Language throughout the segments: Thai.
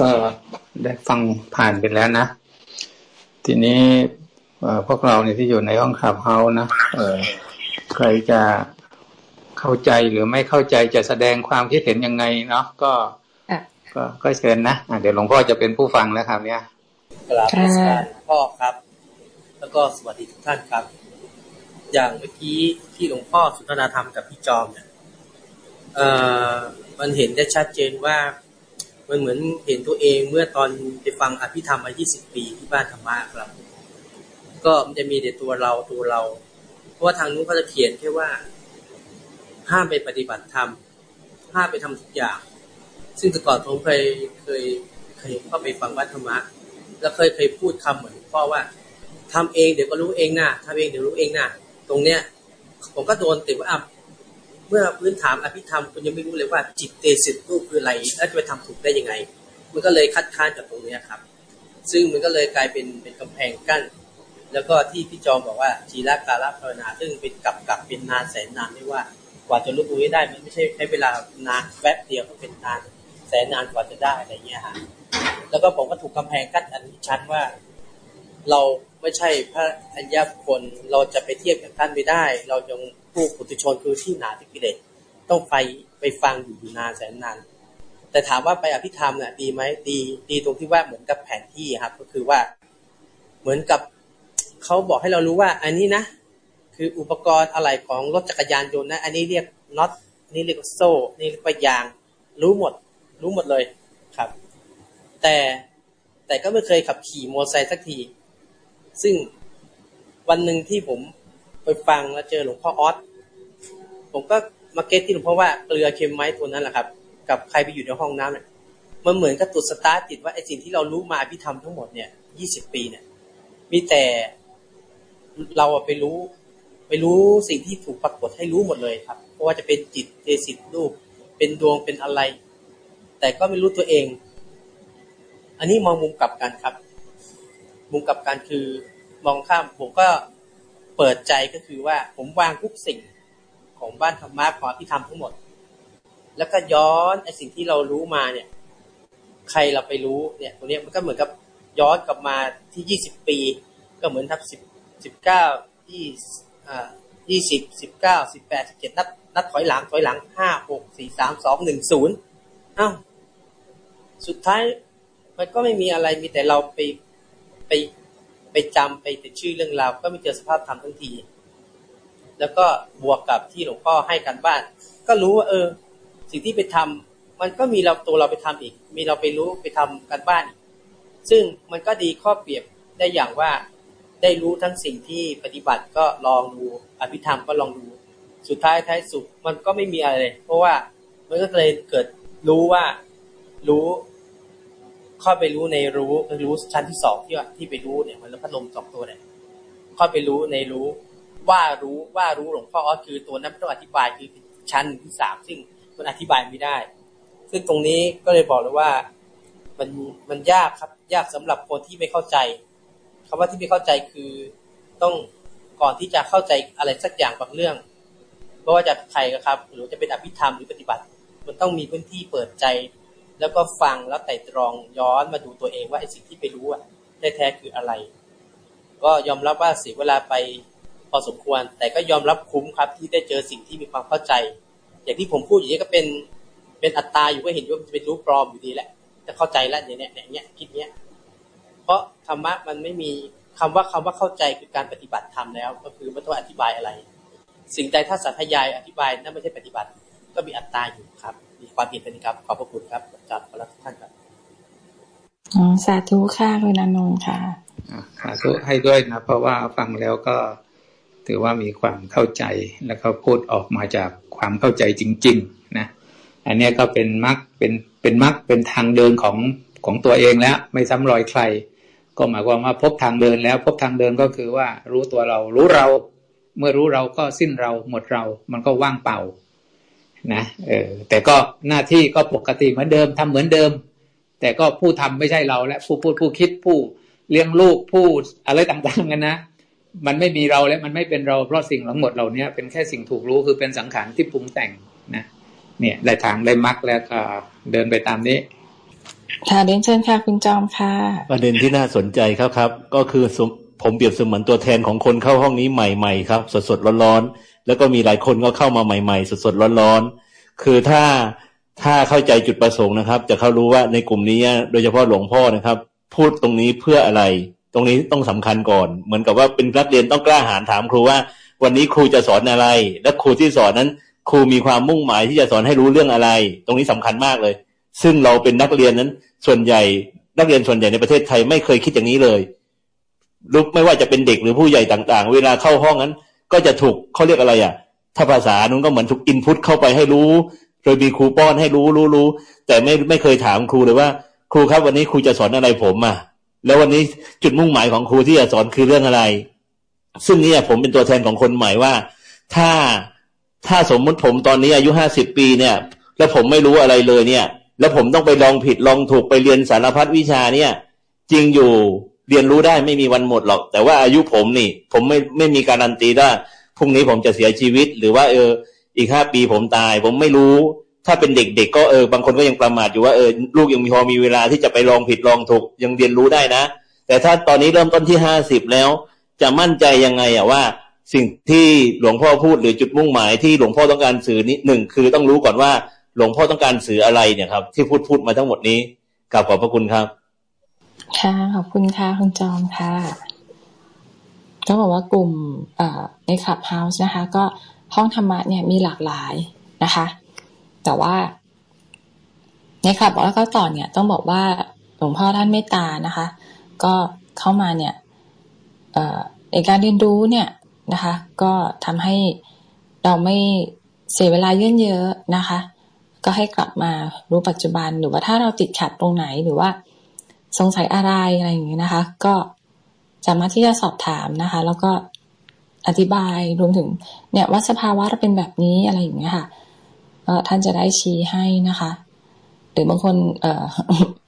ก็ได้ฟังผ่านไปแล้วนะ ทีนี้พวกเราเนี่ยที่อยู่ในห้องขับเฮานะเออใครจะเข้าใจหรือไม่เข้าใจจะแสดงความคิดเห็นยังไงเนาะก็ก็ก็เชิญนะะเดี๋ยวหลวงพ่อจะเป็นผู้ฟังแล้วครับ เนี่ยกราบพ่อครับ แล้วก็สวัสดีทุกท่านครับ อย่างเมื่อกี้ที่หลวงพ่อสุนทรธรรมกับพี่จอมเนี่ยเอ่อมันเห็นได้ชัดเจนว่า มันเหมือนเห็นตัวเองเมื่อตอนไปฟังอภิธรรมมา 20 ปีที่บ้านธรรมะครับ ก็มันจะมีแต่ตัวเราตัวเรา เพราะว่าทางนู้นเขาจะเขียนแค่ว่า ห้ามไปปฏิบัติธรรม ห้ามไปทำทุกอย่าง ซึ่งแต่ก่อนผมเคยเคยเคยเข้าไปฟังวัดธรรมะ แล้วเคยเคยพูดคำเหมือนพ่อว่าทำเองเดี๋ยวก็รู้เองนะทำเองเดี๋ยวรู้เองนะตรงเนี้ย ผมก็โดนติดว่า เมื่อพื้นฐานอภิธรรมคุณยังไม่รู้เลยว่าจิตเตสิตรูปคืออะไรแล้วจะไปทำถูกได้ยังไง มันก็เลยคัดค้านจากตรงนี้ครับ ซึ่งมันก็เลยกลายเป็นเป็นกำแพงกั้น แล้วก็ที่พี่จอมบอกว่าจีรกาลภาวนาซึ่งเป็นกับกับเป็นนานแสนนานไม่ว่ากว่าจะรู้ตัวได้มันไม่ใช่ใช้เวลานานแวบเดียวมันเป็นนานแสนนานกว่าจะได้อะไรเงี้ยฮะแล้วก็ผมก็ถูกกำแพงกั้นอันชันว่า เราไม่ใช่พระอัญญาบุคคลเราจะไปเทียบกับท่านไม่ได้ เรายังผู้ปุถุชนคือที่หนาที่กิเลสต้องไปไปฟังอยู่อยู่นานแสนนาน แต่ถามว่าไปอภิธรรมเนี่ยดีไหมดีดีตรงที่ว่าเหมือนกับแผนที่ครับ ก็คือว่าเหมือนกับเขาบอกให้เรารู้ว่า อันนี้นะ คืออุปกรณ์อะไรของรถจักรยานยนต์นะ อันนี้เรียกน็อตนี่เรียกโซ่นี่เรียกว่ายาง รู้หมด รู้หมดเลยครับ แต่แต่ก็ไม่เคยขับขี่มอเตอร์ไซค์สักที ซึ่งวันหนึ่งที่ผมไปฟังแล้วเจอหลวงพ่อออสผมก็มา get ที่หลวงพ่อว่าเกลือเค็มไหมตัวนั้นแหละครับ กับใครไปอยู่ในห้องน้ำเนี่ยมันเหมือนกับจุดสตาร์ทจิตว่าไอ้สิ่งที่เรารู้มาอภิธรรมทั้งหมดเนี่ยยี่สิบปีเนี่ย มีแต่เราไปรู้ไปรู้สิ่งที่ถูกปรากฏให้รู้หมดเลยครับ เพราะว่าจะเป็นจิตเจตสิกรูป เป็นดวงเป็นอะไร แต่ก็ไม่รู้ตัวเอง อันนี้มองมุมกลับกันครับ มุมกลับกันคือมองข้ามผมก็เปิดใจก็คือว่าผมวางทุกสิ่งของบ้านธรรมะของที่ทำทั้งหมด แล้วก็ย้อนไอ้สิ่งที่เรารู้มาเนี่ย ใครเราไปรู้เนี่ยตรงนี้มันก็เหมือนกับย้อนกลับมาที่ยี่สิบปี ก็เหมือนทับสิบสิบเก้ายี่อ่ายี่สิบสิบเก้าสิบแปดสิบเจ็ดนัดนัดถอยหลังถอยหลังห้าหกสี่สามสองหนึ่งศูนย์อ้าวสุดท้ายมันก็ไม่มีอะไรมีแต่เราไป ไปไปจำไปติดชื่อเรื่องราว ก็ไม่เจอสภาพธรรมทั้งที แล้วก็บวกกับที่หลวงพ่อให้กันบ้าน ก็รู้ว่าเออ สิ่งที่ไปทำมันก็มีเราตัวเราไปทำอีก มีเราไปรู้ไปทำกันบ้านซึ่งมันก็ดีข้อเปรียบได้อย่างว่าได้รู้ทั้งสิ่งที่ปฏิบัติก็ลองดู อภิธรรมก็ลองดู สุดท้ายท้ายสุดมันก็ไม่มีอะไรเลยเพราะว่ามันก็เลยเกิดรู้ว่ารู้ ข้อไปรู้ในรู้รู้ชั้นที่สองที่ว่าที่ไปรู้เนี่ยมันแล้วพัดลมสองตัวเนี่ยข้อไปรู้ในรู้ว่ารู้ว่ารู้หลวงพ่อออคือตัวนั้นต้องอธิบายคือชั้นที่สามซึ่งมันอธิบายไม่ได้ ซึ่งตรงนี้ก็เลยบอกเลยว่ามันมันยากครับ ยากสำหรับคนที่ไม่เข้าใจคำว่าที่ไม่เข้าใจคือต้องก่อนที่จะเข้าใจอะไรสักอย่างบางเรื่องเพราะว่าจะใครครับ หรือจะเป็นอภิธรรมหรือปฏิบัติ มันต้องมีพื้นที่เปิดใจ แล้วก็ฟังแล้วไต่ตรองย้อนมาดูตัวเองว่าไอ้สิ่งที่ไปรู้อะแท้ๆคืออะไร ก็ยอมรับว่าเสียเวลาไปพอสมควร แต่ก็ยอมรับคุ้มครับที่ได้เจอสิ่งที่มีความเข้าใจ อย่างที่ผมพูดอย่างนี้ก็เป็นเป็นอัตตาอยู่ก็เห็นว่ามันจะเป็นรู้ปลอมอยู่ดีแหละจะเข้าใจแล้วเนี่ยเนี่ยเนี่ยคิดเนี้ยเพราะธรรมะมันไม่มีคำว่าคำว่าเข้าใจคือการปฏิบัติธรรมแล้ว ก็คือไม่ต้องอธิบายอะไร สิ่งใดถ้าสาธยายอธิบายนั่นไม่ใช่ปฏิบัติ ก็มีอัตตาอยู่ครับ มีความเห็นเป็นครับ ขอบพระคุณครับอาจารย์ขอรับทุกท่านครับอ๋อสาธุค่ะคุณอนงค่ะสาธุให้ด้วยนะ เพราะว่าฟังแล้วก็ถือว่ามีความเข้าใจแล้วก็พูดออกมาจากความเข้าใจจริง ๆ นะ อันนี้ก็เป็นมรรคเป็นเป็นมรรคเป็นทางเดินของของตัวเองแล้ว ไม่ซ้ำรอยใคร ก็หมายความว่าพบทางเดินแล้ว พบทางเดินก็คือว่ารู้ตัวเรารู้เรา เมื่อรู้เราก็สิ้นเราหมดเรา มันก็ว่างเปล่า นะเออแต่ก็หน้าที่ก็ปกติเหมือนเดิมทำเหมือนเดิม แต่ก็ผู้ทำไม่ใช่เราและผู้พูดผู้คิดผู้เลี้ยงลูกผู้อะไรต่างๆกันนะมันไม่มีเราและมันไม่เป็นเราเพราะสิ่งทั้งหมดเหล่านี้เป็นแค่สิ่งถูกรู้คือเป็นสังขารที่ปรุงแต่งนะเนี่ยได้ทางได้มรรคแล้วก็เดินไปตามนี้ค่ะเรียนเชิญค่ะคุณจอมค่ะ ประเด็นที่น่าสนใจครับครับ ก็คือผมเปรียบเสมือนตัวแทนของคนเข้าห้องนี้ใหม่ๆครับ สดๆร้อนๆ แล้วก็มีหลายคนก็เข้ามาใหม่ ๆ สดๆร้อนๆ คือถ้าถ้าเข้าใจจุดประสงค์นะครับ จะเข้ารู้ว่าในกลุ่มนี้โดยเฉพาะหลวงพ่อนะครับ พูดตรงนี้เพื่ออะไร ตรงนี้ต้องสำคัญก่อน เหมือนกับว่าเป็นนักเรียนต้องกล้าหาญถามครูว่า วันนี้ครูจะสอนอะไร และครูที่สอนนั้น ครูมีความมุ่งหมายที่จะสอนให้รู้เรื่องอะไร ตรงนี้สำคัญมากเลย ซึ่งเราเป็นนักเรียนนั้น ส่วนใหญ่นักเรียนส่วนใหญ่ในประเทศไทยไม่เคยคิดอย่างนี้เลยลุกไม่ว่าจะเป็นเด็กหรือผู้ใหญ่ต่างๆ เวลาเข้าห้องนั้น ก็จะถูกเขาเรียกอะไรอะ ถ้าภาษานู้นก็เหมือนถูกอินพุตเข้าไปให้รู้ โดยมีครูป้อนให้รู้รู้รู้แต่ไม่ไม่เคยถามครูเลยว่า ครูครับวันนี้ครูจะสอนอะไรผมอะแล้ววันนี้จุดมุ่งหมายของครูที่จะสอนคือเรื่องอะไร ซึ่งนี่ผมเป็นตัวแทนของคนใหม่ว่า ถ้าถ้าสมมุติผมตอนนี้อายุห้าสิบปีเนี่ย แล้วผมไม่รู้อะไรเลยเนี่ย แล้วผมต้องไปลองผิดลองถูกไปเรียนสารพัดวิชาเนี่ย จริงอยู่ เรียนรู้ได้ไม่มีวันหมดหรอก แต่ว่าอายุผมนี่ ผมไม่ไม่มีการันตีว่าพรุ่งนี้ผมจะเสียชีวิต หรือว่า เออ อีกห้าปีผมตาย ผมไม่รู้ ถ้าเป็นเด็กๆก็เออบางคนก็ยังประมาทอยู่ว่าเออลูกยังมีพอมีเวลาที่จะไปลองผิดลองถูกยังเรียนรู้ได้นะ แต่ถ้าตอนนี้เริ่มต้นที่ห้าสิบแล้ว จะมั่นใจยังไงอะว่า สิ่งที่หลวงพ่อพูดหรือจุดมุ่งหมายที่หลวงพ่อต้องการสื่อนี้หนึ่งคือต้องรู้ก่อนว่าหลวงพ่อต้องการสื่ออะไรเนี่ยครับ ที่พูดพูดมาทั้งหมดนี้กราบขอบพระคุณครับ ค่ะ ขอบคุณค่ะ คุณจอมค่ะ ก็บอกว่ากลุ่มในคลับเฮาส์นะคะ ก็ห้องธรรมะเนี่ยมีหลากหลายนะคะ แต่ว่า ในคลับแล้วก็ต่อเนี่ย ต้องบอกว่าหลวงพ่อท่านเมตตานะคะ ก็เข้ามาเนี่ยในการเรียนรู้เนี่ยนะคะ ก็ทำให้เราไม่เสียเวลาเยื่นเยอะนะคะ ก็ให้กลับมารู้ปัจจุบันหรือว่าถ้าเราติดขัดตรงไหนหรือว่า สงสัยอะไรอะไรอย่างเงี้ยนะคะ ก็สามารถที่จะสอบถามนะคะ แล้วก็อธิบายรวมถึง เนี่ยว่าสภาวะเราเป็นแบบนี้อะไรอย่างเงี้ยค่ะท่านจะได้ชี้ให้นะคะ หรือบางคนเอ่อ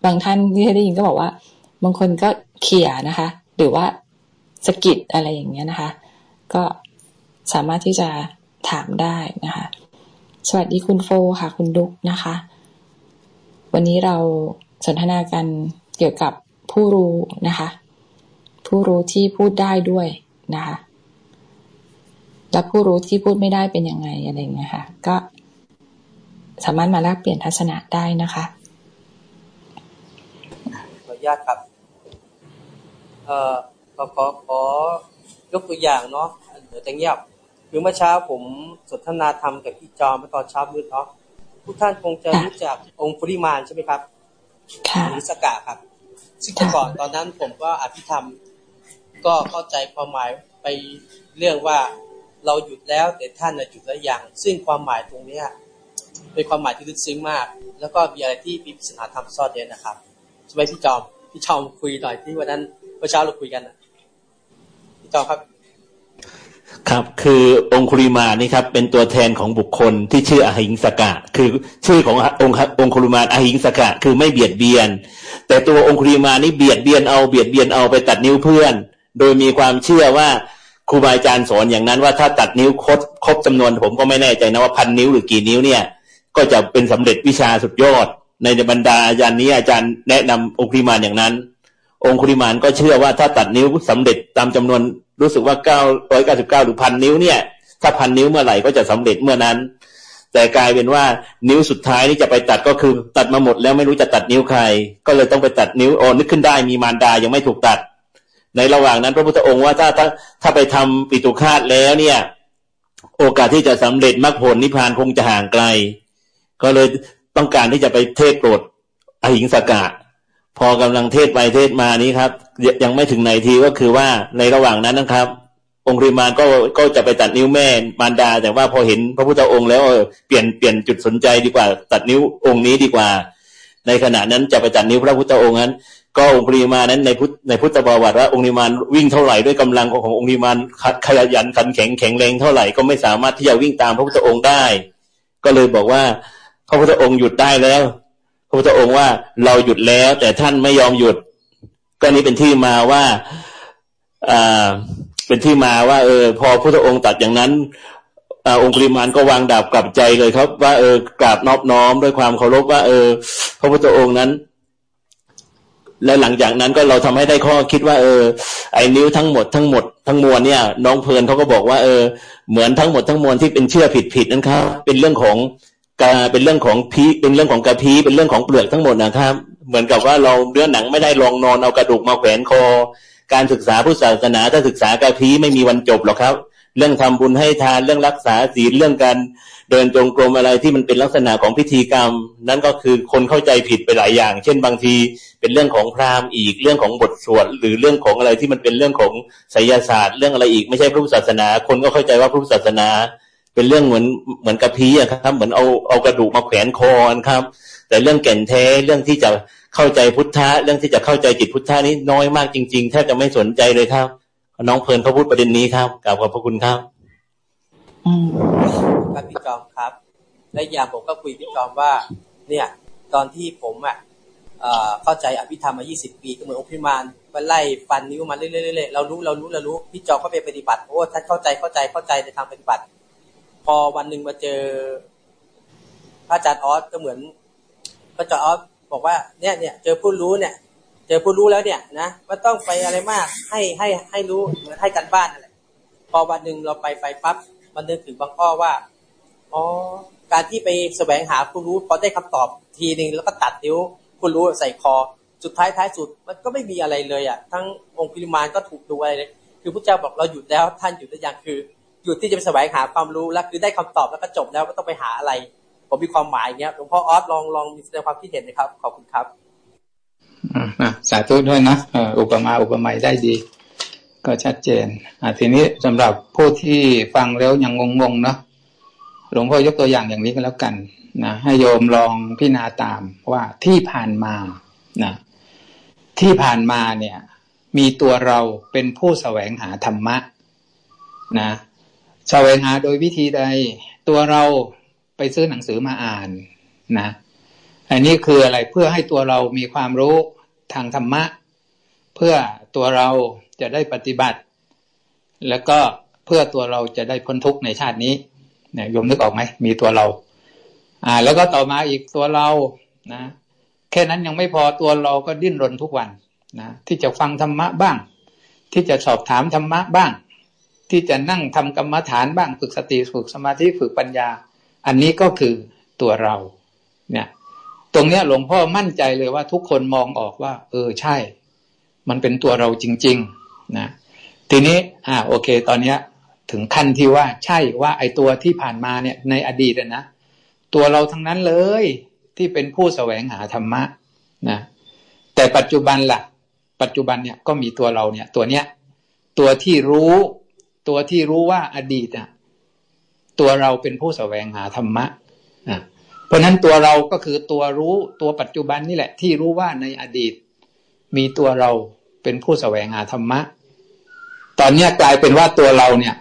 บางท่านที่ได้ยินก็บอกว่า บางคนก็เขี่ยนะคะ หรือว่าสกิดอะไรอย่างเงี้ยนะคะ ก็สามารถที่จะถามได้นะคะ สวัสดีคุณโฟค่ะ คุณดุกนะคะ วันนี้เราสนทนากัน เกี่ยวกับผู้รู้นะคะ ผู้รู้ที่พูดได้ด้วยนะคะและผู้รู้ที่พูดไม่ได้เป็นยังไงอะไรเงี้ยค่ะ ก็สามารถมาแลกเปลี่ยนทัศนะได้นะคะขออนุญาตครับเอ่อขอขอขอยกตัวอย่างเนาะเดี๋ยวจะเงียบคือเมื่อเช้าผมสนทนาธรรมกับพี่จอมเมื่อตอนเช้ามืดเนาะทุกท่านคงจะรู้จักองค์ปริมาณใช่ไหมครับหรือสกะครับ ซึ่งก่อนตอนนั้นผมก็อภิธรรม ก็เข้าใจความหมายไปเรื่องว่าเราหยุดแล้วแต่ท่านหยุดแล้วย่างซึ่งความหมายตรงเนี้ยเป็นความหมายที่ลึกซึ้งมาก แล้วก็มีอะไรที่มีปริศนาธรรมซ่อนเร้นนะครับใช่ไหมพี่จอมพี่จอมคุยหน่อยที่วันนั้นเมื่อเช้าเราคุยกันนะพี่จอมครับครับ คือองคุริมานี่ครับเป็นตัวแทนของบุคคลที่ชื่ออหิงสกะ คือชื่อขององค์องคุริมาอหิงสกะ คือไม่เบียดเบียน แต่ตัวองคุริมานี่เบียดเบียนเอาเบียดเบียนเอาไปตัดนิ้วเพื่อน โดยมีความเชื่อว่าครูบาอาจารย์สอนอย่างนั้นว่าถ้าตัดนิ้วครบครบจำนวนผมก็ไม่แน่ใจนะว่าพันนิ้วหรือกี่นิ้วเนี่ย ก็จะเป็นสำเร็จวิชาสุดยอด ในบรรดาอาจารย์นี้อาจารย์แนะนำองคุริมานอย่างนั้น องคุริมานก็เชื่อว่าถ้าตัดนิ้วสำเร็จตามจำนวนรู้สึกว่าเก้าร้อยเก้าสิบเก้าหรือพันนิ้วเนี่ย ถ้าพันนิ้วเมื่อไหร่ก็จะสำเร็จเมื่อนั้น แต่กลายเป็นว่านิ้วสุดท้ายนี่จะไปตัดก็คือ ตัดมาหมดแล้วไม่รู้จะตัดนิ้วใคร ก็เลยต้องไปตัดนิ้วโอนึกขึ้นได้มีมารดายังไม่ถูกตัด ในระหว่างนั้น พระพุทธองค์ว่าถ้าถ้าถ้าไปทำปิตุคาตแล้วเนี่ย โอกาสที่จะสำเร็จมรรคผลนิพพานคงจะห่างไกล ก็เลยต้องการที่จะไปเทศโปรดอหิงสกะ พอกำลังเทศไปเทศมานี้ครับ ยังไม่ถึงไหนทีก็คือว่าในระหว่างนั้นนะครับ องค์ริมานก็ก็จะไปตัดนิ้วแม่มารดา แต่ว่าพอเห็นพระพุทธองค์แล้วเปลี่ยนเปลี่ยนจุดสนใจดีกว่า ตัดนิ้วองค์นี้ดีกว่า ในขณะนั้นจะไปตัดนิ้วพระพุทธองค์นั้น ก็องค์ริมานั้นในพุทธในพุทธประวัติว่าองค์ริมานวิ่งเท่าไหร่ด้วยกำลังขององค์ริมานขยันขันแข็งแข็งแรงเท่าไหร่ก็ไม่สามารถที่จะวิ่งตามพระพุทธองค์ได้ ก็เลยบอกว่าพระพุทธองค์หยุดได้แล้ว พระพุทธองค์ว่าเราหยุดแล้ว แต่ท่านไม่ยอมหยุด ก็นี้เป็นที่มาว่าอ่า เป็นที่มาว่า เออ พอพระพุทธองค์ตัดอย่างนั้นอองค์ปริมาณก็วางดาบกลับใจเลยครับ ว่าเออกราบนอบน้อมด้วยความเคารพว่า เออ พระพุทธองค์นั้น แล้วหลังจากนั้นก็เราทำให้ได้ข้อคิดว่า เออ ไอ้นิ้วทั้งหมดทั้งหมดทั้งมวลเนี่ย น้องเพลินเขาก็บอกว่าเออเหมือนทั้งหมดทั้งมวลที่เป็นเชื่อผิดผิดนั่นครับเป็นเรื่องของกาเป็นเรื่องของพีเป็นเรื่องของกระพีเป็นเรื่องของเปลือกทั้งหมดนะครับ เหมือนกับว่าเราเนื้อหนังไม่ได้ลองนอนเอากระดูกมาแขวนคอ การศึกษาพุทธศาสนาถ้าศึกษากะพีไม่มีวันจบหรอกครับ เรื่องทำบุญให้ทานเรื่องรักษาศีลเรื่องการเดินจงกรมอะไรที่มันเป็นลักษณะของพิธีกรรม นั่นก็คือคนเข้าใจผิดไปหลายอย่าง เช่นบางทีเป็นเรื่องของพราหมณ์อีกเรื่องของบทสวดหรือเรื่องของอะไรที่มันเป็นเรื่องของไสยศาสตร์ เรื่องอะไรอีกไม่ใช่พระพุทธศาสนา คนก็เข้าใจว่าพระพุทธศาสนา เป็นเรื่องเหมือนเหมือนกะพีอะครับ เหมือนเอาเอากระดูกมาแขวนคอครับ แต่เรื่องแก่นแท้เรื่องที่จะ เข้าใจพุทธะเรื่องที่จะเข้าใจจิตพุทธะนี้น้อยมากจริงๆแทบจะไม่สนใจเลยครับ น้องเพลินเขาพูดประเด็นนี้ครับกราบขอบพระคุณครับครับพี่จอมครับ และอย่างผมก็คุยพี่จอมว่า เนี่ย ตอนที่ผมอะเข้าใจอภิธรรมมา 20 ปีก็เหมือนองค์พิมานมาไล่ฟันนิ้วมาเรื่อยๆเรารู้เรารู้เรารู้พี่จอมก็ไปปฏิบัติโอ้ท่านเข้าใจเข้าใจเข้าใจในทางปฏิบัติ พอวันหนึ่งมาเจอพระอาจารย์ออสก็เหมือนพระอาจารย์ออส บอกว่าเนี่ยเนี่ยเจอผู้รู้เนี่ย เจอผู้รู้แล้วเนี่ยนะไม่ต้องไปอะไรมากให้ให้ให้รู้เหมือนให้กันบ้านอะไรพอวันหนึ่งเราไปไปปั๊บมันนึกถึงบางข้อว่าอ๋อการที่ไปแสวงหาผู้รู้พอได้คำตอบทีหนึ่งแล้วก็ตัดนิ้วผู้รู้ใส่คอ สุดท้ายท้ายสุดมันก็ไม่มีอะไรเลยอะทั้งองค์ปริมาณก็ถูกดูอะไรเลยคือพระเจ้าบอกเราหยุดแล้วท่านหยุดได้ยังคือหยุดที่จะไปแสวงหาความรู้แล้วคือได้คำตอบแล้วก็จบแล้วก็ต้องไปหาอะไร ผมมีความหมายเงี้ยหลวงพ่อออสลองลองมีแสดงความคิดเห็นนะครับขอบคุณครับสาธุด้วยนะอุปมาอุปไมยได้ดี ก็ชัดเจนทีนี้สำหรับผู้ที่ฟังแล้วยังงงๆเนาะหลวงพ่อยกตัวอย่างอย่างนี้ก็แล้วกันนะให้โยมลองพิจารณาตามว่าที่ผ่านมานะที่ผ่านมาเนี่ย มีตัวเราเป็นผู้แสวงหาธรรมะนะแสวงหาโดยวิธีใด ตัวเรา ไปซื้อหนังสือมาอ่านนะ อันนี้คืออะไรเพื่อให้ตัวเรามีความรู้ทางธรรมะ เพื่อตัวเราจะได้ปฏิบัติ แล้วก็เพื่อตัวเราจะได้พ้นทุกข์ในชาตินี้เนี่ยยมนึกออกไหมมีตัวเรา อ่า แล้วก็ต่อมาอีกตัวเรานะแค่นั้นยังไม่พอตัวเราก็ดิ้นรนทุกวันนะที่จะฟังธรรมะบ้าง ที่จะสอบถามธรรมะบ้าง ที่จะนั่งทำกรรมฐานบ้างฝึกสติฝึกสมาธิฝึกปัญญา อันนี้ก็คือตัวเรา เนี่ย ตรงเนี้ยหลวงพ่อมั่นใจเลยว่าทุกคนมองออกว่า เออใช่ มันเป็นตัวเราจริง ๆ นะ ทีนี้ อ่า โอเค ตอนเนี้ย ถึงขั้นที่ว่าใช่ว่าไอ้ตัวที่ผ่านมาเนี่ย ในอดีตนะตัวเราทั้งนั้นเลยที่เป็นผู้แสวงหาธรรมะนะแต่ปัจจุบันละ่ะ ปัจจุบันเนี่ยก็มีตัวเราเนี่ย ตัวเนี้ย ตัวที่รู้ ตัวที่รู้ว่าอดีตอะ ตัวเราเป็นผู้แสวงหาธรรมะนะเพราะนั้นตัวเราก็คือตัวรู้ตัวปัจจุบันนี่แหละ ที่รู้ว่าในอดีต มีตัวเราเป็นผู้แสวงหาธรรมะ ตอนนี้กลายเป็นว่าตัวเราเนี่ย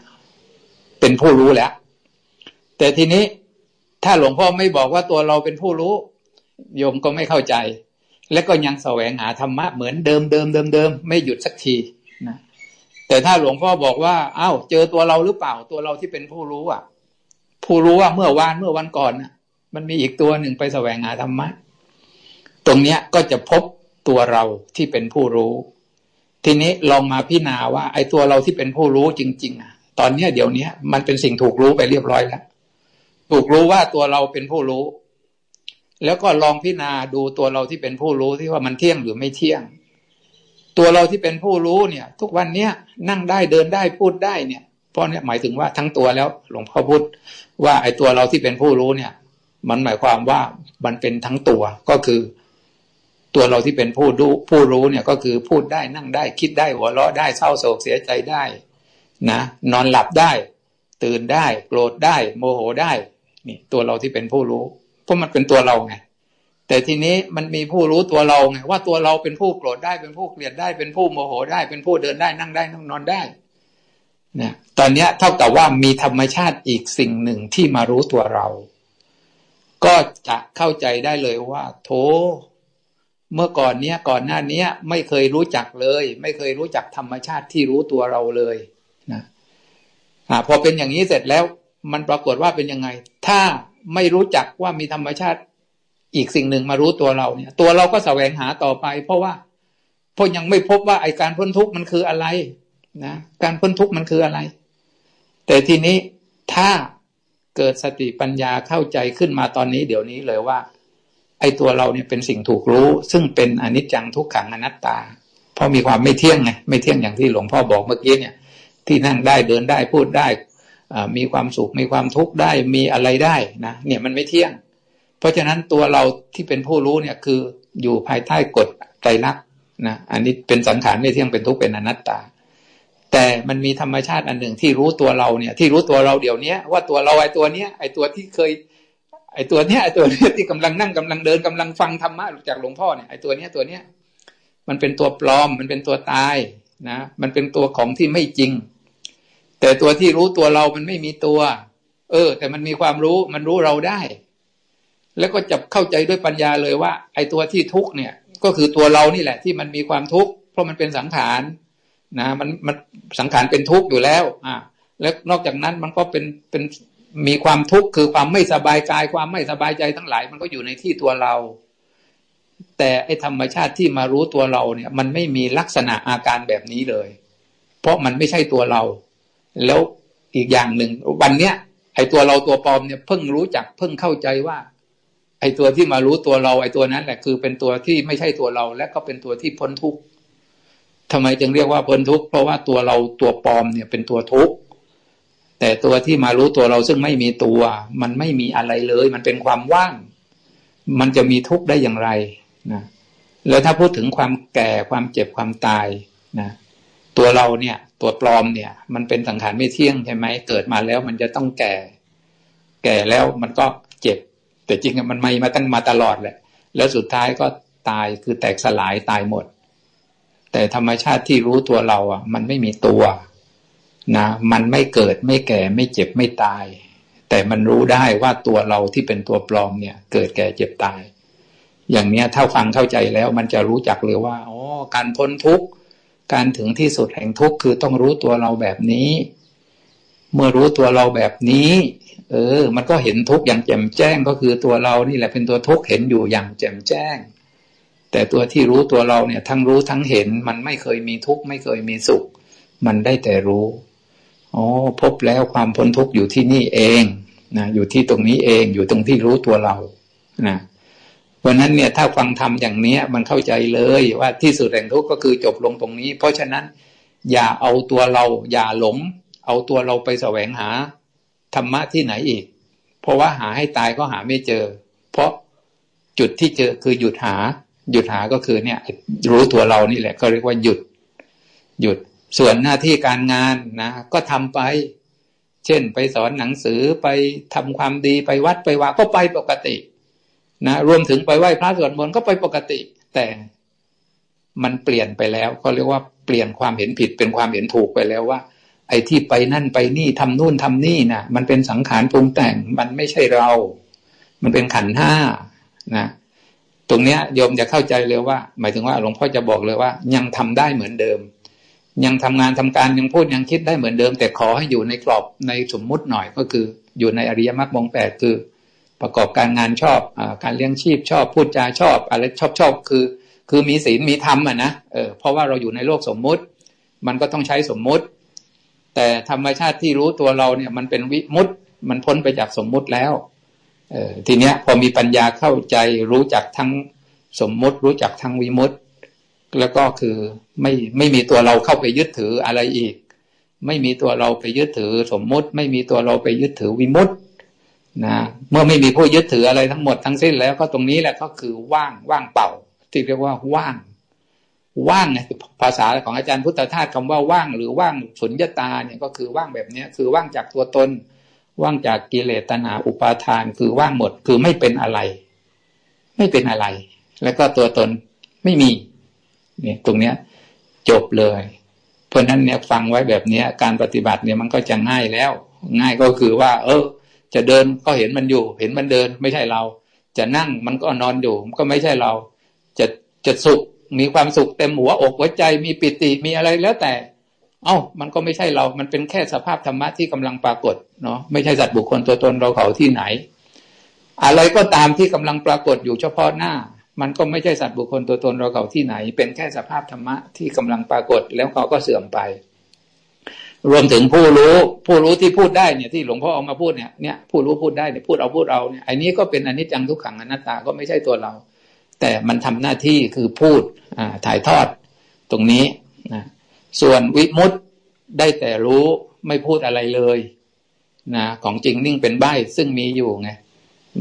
เป็นผู้รู้แล้ว แต่ทีนี้ถ้าหลวงพ่อไม่บอกว่าตัวเราเป็นผู้รู้ โยมก็ไม่เข้าใจ และก็ยังแสวงหาธรรมะเหมือนเดิมเดิมเดิมเดิมไม่หยุดสักทีนะแต่ถ้าหลวงพ่อบอกว่าอา้าวเจอตัวเราหรือเปล่าตัวเราที่เป็นผู้รู้อะ ผู้รู้ว่าเมื่อวานเมื่อวันก่อนน่ะมันมีอีกตัวหนึ่งไปแสวงหาธรรมะ ตรงเนี้ยก็จะพบตัวเราที่เป็นผู้รู้ ทีนี้ลองมาพิจารณาว่า ไอ้ตัวเราที่เป็นผู้รู้จริง ๆอะตอนเนี้ยเดี๋ยวนี้มันเป็นสิ่งถูกรู้ไปเรียบร้อยแล้วถูกรู้ว่าตัวเราเป็นผู้รู้ แล้วก็ลองพิจารณาดูตัวเราที่เป็นผู้รู้ที่ว่ามันเที่ยงหรือไม่เที่ยง ตัวเราที่เป็นผู้รู้เนี่ย ทุกวันเนี้ยนั่งได้เดินได้พูดได้เนี่ย ราะเนี่ยหมายถึงว่าทั้งตัวแล้วหลวงพ่อพูดว่าไอ้ตัวเราที่เป็นผู้รู้เนี่ย มันหมายความว่ามันเป็นทั้งตัวก็คือ ตัวเราที่เป็นผู้รู้ผู้รู้เนี่ยก็คือพูดได้นั่งได้ คิดได้หัวเราะได้เศร้าโศกเสียใจได้นะนอนหลับได้ ตื่นได้ โกรธได้ โมโหได้นี่ตัวเราที่เป็นผู้รู้ เพราะมันเป็นตัวเราไงแต่ทีนี้มันมีผู้รู้ตัวเราไงว่าตัวเราเป็นผู้โกรธได้เป็นผู้เกลียดได้เป็นผู้โมโหได้ เป็นผู้เดินได้นั่งได้นั่งนอนได้ นี่ยตอนนี้เท่ากับว่ามีธรรมชาติอีกสิ่งหนึ่งที่มารู้ตัวเรา ก็จะเข้าใจได้เลยว่า โถ เมื่อก่อนเนี้ยก่อนหน้านี้ไม่เคยรู้จักเลย ไม่เคยรู้จักธรรมชาติที่รู้ตัวเราเลยนะอ่าพอเป็นอย่างนี้เสร็จแล้ว มันปรากฏว่าเป็นยังไง ถ้าไม่รู้จักว่ามีธรรมชาติอีกสิ่งหนึ่งมารู้ตัวเราเนี่ย ตัวเราก็แสวงหาต่อไป เพราะว่าเพราะยังไม่พบว่าไอการพ้นทุกข์มันคืออะไร นะการพ้นทุกข์มันคืออะไร แต่ทีนี้ถ้าเกิดสติปัญญาเข้าใจขึ้นมาตอนนี้ เดี๋ยวนี้เลยว่า ไอ้ตัวเราเนี่ยเป็นสิ่งถูกรู้ ซึ่งเป็นอนิจจังทุกขังอนัตตา เพราะมีความไม่เที่ยงไงไม่เที่ยงอย่างที่หลวงพ่อบอกเมื่อกี้เนี่ย ที่นั่งได้เดินได้พูดได้มีความสุขมีความทุกข์ได้มีอะไรได้นะเนี่ยมันไม่เที่ยง เพราะฉะนั้นตัวเราที่เป็นผู้รู้เนี่ยคืออยู่ภายใต้กฎไตรลักษณ์นะอันนี้เป็นสังขารไม่เที่ยงเป็นทุกข์เป็นอนัตตา แต่มันมีธรรมชาติอันหนึ่งที่รู้ตัวเราเนี่ย ที่รู้ตัวเราเดี๋ยวนี้ว่าตัวเราไอ้ตัวเนี้ยไอ้ตัวที่เคย ไอ้ตัวเนี้ยไอ้ตัวเนี้ยที่กำลังนั่งกำลังเดินกำลังฟังธรรมะจากหลวงพ่อเนี่ยไอ้ตัวเนี้ยตัวเนี้ยมันเป็นตัวปลอม มันเป็นตัวตายนะมันเป็นตัวของที่ไม่จริง แต่ตัวที่รู้ตัวเรามันไม่มีตัว เออ แต่มันมีความรู้มันรู้เราได้ แล้วก็จะเข้าใจด้วยปัญญาเลยว่า ไอ้ตัวที่ทุกเนี่ย ก็คือตัวเรานี่แหละ ที่มันมีความทุกข์เพราะมันเป็นสังขาร นะมันมันสังขารเป็นทุกข์อยู่แล้ว อ่า แล้วนอกจากนั้นมันก็เป็นเป็นมีความทุกข์คือความไม่สบายกายความไม่สบายใจทั้งหลาย มันก็อยู่ในที่ตัวเรา แต่ไอ้ธรรมชาติที่มารู้ตัวเราเนี่ย มันไม่มีลักษณะอาการแบบนี้เลย เพราะมันไม่ใช่ตัวเรา แล้วอีกอย่างหนึ่งวันเนี้ยไอตัวเราตัวปลอมเนี่ยเพิ่งรู้จักเพิ่งเข้าใจว่า ไอตัวที่มารู้ตัวเรา ไอตัวนั้นแหละคือเป็นตัวที่ไม่ใช่ตัวเรา และก็เป็นตัวที่พ้นทุกข์ ทำไมจึงเรียกว่าพ้นทุกข์เพราะว่าตัวเราตัวปลอมเนี่ยเป็นตัวทุกข์แต่ตัวที่มารู้ตัวเราซึ่งไม่มีตัว มันไม่มีอะไรเลย มันเป็นความว่าง มันจะมีทุกข์ได้อย่างไรนะแล้วถ้าพูดถึงความแก่ความเจ็บความตายนะตัวเราเนี่ยตัวปลอมเนี่ย มันเป็นสังขารไม่เที่ยงใช่ไหมเกิดมาแล้วมันจะต้องแก่ แก่แล้วมันก็เจ็บ แต่จริงมันไม่มาตั้งมาตลอดแหละ แล้วสุดท้ายก็ตายคือแตกสลายตายหมด แต่ธรรมชาติที่รู้ตัวเราอะ มันไม่มีตัวนะ มันไม่เกิดไม่แก่ไม่เจ็บไม่ตาย แต่มันรู้ได้ว่าตัวเราที่เป็นตัวปลอมเนี่ย เกิดแก่เจ็บตาย อย่างเนี้ยถ้าฟังเข้าใจแล้วมันจะรู้จักเลยว่าอ๋อการพ้นทุกข์การถึงที่สุดแห่งทุกข์คือต้องรู้ตัวเราแบบนี้ เมื่อรู้ตัวเราแบบนี้ เออ มันก็เห็นทุกข์อย่างแจ่มแจ้งก็คือตัวเรานี่แหละเป็นตัวทุกข์เห็นอยู่อย่างแจ่มแจ้ง แต่ตัวที่รู้ตัวเราเนี่ยทั้งรู้ทั้งเห็น มันไม่เคยมีทุกข์ไม่เคยมีสุข มันได้แต่รู้อ๋อพบแล้วความพ้นทุกข์อยู่ที่นี่เองนะอยู่ที่ตรงนี้เองอยู่ตรงที่รู้ตัวเรานะราะนั้นเนี่ยถ้าฟังธรรมอย่างเนี้ยมันเข้าใจเลยว่าที่สุดแห่งทุกข์ก็คือจบลงตรงนี้ เพราะฉะนั้น อย่าเอาตัวเรา อย่าหลง เอาตัวเราไปแสวงหาธรรมะที่ไหนอีก เพราะว่าหาให้ตายก็หาไม่เจอ เพราะจุดที่เจอคือหยุดหา หยุดหาก็คือเนี่ยรู้ตัวเรานี่แหละ ก็เรียกว่าหยุด หยุดส่วนหน้าที่การงานนะ ก็ทำไป เช่นไปสอนหนังสือไปทำความดีไปวัดไปวาก็ไปปกติ นะรวมถึงไปไหว้พระสวดมนต์ก็ไปปกติ แต่มันเปลี่ยนไปแล้วเขาเรียกว่าเปลี่ยนความเห็นผิดเป็นความเห็นถูกไปแล้วว่า ไอ้ที่ไปนั่นไปนี่ทำนู่นทำนี่นะมันเป็นสังขารปรุงแต่ง มันไม่ใช่เรา มันเป็นขันห้านะ ตรงเนี้ยโยมจะเข้าใจเลยว่า หมายถึงว่าหลวงพ่อจะบอกเลยว่า ยังทำได้เหมือนเดิม ยังทำงานทำการยังพูดยังคิดได้เหมือนเดิม แต่ขอให้อยู่ในกรอบในสมมุติหน่อยก็คือ อยู่ในอริยมรรคมงแปดคือ ประกอบการงานชอบอการเลี้ยงชีพชอบ พูดจาชอบ อะไรชอบชอบคือ คือมีศีลมีธรรมอะนะเออเพราะว่าเราอยู่ในโลกสมมุติ มันก็ต้องใช้สมมุติ แต่ธรรมชาติที่รู้ตัวเราเนี่ยมันเป็นวิมุตมันพ้นไปจากสมมุติแล้ว ทีเนี้ยพอมีปัญญาเข้าใจรู้จักทั้งสมมติ รู้จักทั้งวิมุตแล้วก็คือไม่ไม่มีตัวเราเข้าไปยึดถืออะไรอีก ไม่มีตัวเราไปยึดถือสมมติ ไม่มีตัวเราไปยึดถือวิมุตตินะเมื่อไม่มีผู้ยึดถืออะไรทั้งหมดทั้งสิ้นแล้วก็ตรงนี้แหละก็คือว่างว่างเปล่า ที่เรียกว่าว่าง ว่างเนี่ยภาษาของอาจารย์พุทธทาสคำว่าว่าง หรือว่างสุญญตาเนี่ยก็คือว่างแบบเนี้ยคือว่างจากตัวตน ว่างจากกิเลสตนาอุปาทานคือว่างหมดคือไม่เป็นอะไร ไม่เป็นอะไร แล้วก็ตัวตนไม่มี เนี่ยตรงเนี้ย จบเลย เพราะนั้นเนี่ยฟังไว้แบบเนี้ย การปฏิบัติเนี่ยมันก็จะง่ายแล้ว ง่ายก็คือว่า เออ จะเดินก็เห็นมันอยู่ เห็นมันเดิน ไม่ใช่เรา จะนั่งมันก็นอนอยู่ก็ไม่ใช่เรา จะจะสุขมีความสุขเต็มหัวอกหัวใจมีปิติมีอะไรแล้วแต่ เอ้ามันก็ไม่ใช่เรา มันเป็นแค่สภาพธรรมะที่กำลังปรากฏเนาะไม่ใช่สัตว์บุคคลตัวตนเราเขาที่ไหน อะไรก็ตามที่กำลังปรากฏอยู่เฉพาะหน้า มันก็ไม่ใช่สัตว์บุคคลตัวตนเราเขาที่ไหน เป็นแค่สภาพธรรมะที่กำลังปรากฏแล้วเขาก็เสื่อมไป รวมถึงผู้รู้ ผู้รู้ที่พูดได้เนี่ยที่หลวงพ่อเอามาพูดเนี่ยเนี่ยผู้รู้พูดได้เนี่ยพูดเอาพูดเอาเนี่ยอันนี้ก็เป็นอนิจจังทุกขังอนัตตาก็ไม่ใช่ตัวเรา แต่มันทำหน้าที่คือพูดอ่าถ่ายทอดตรงนี้นะ ส่วนวิมุตต์ได้แต่รู้ไม่พูดอะไรเลยนะของจริงนิ่งเป็นใบซึ่งมีอยู่ไง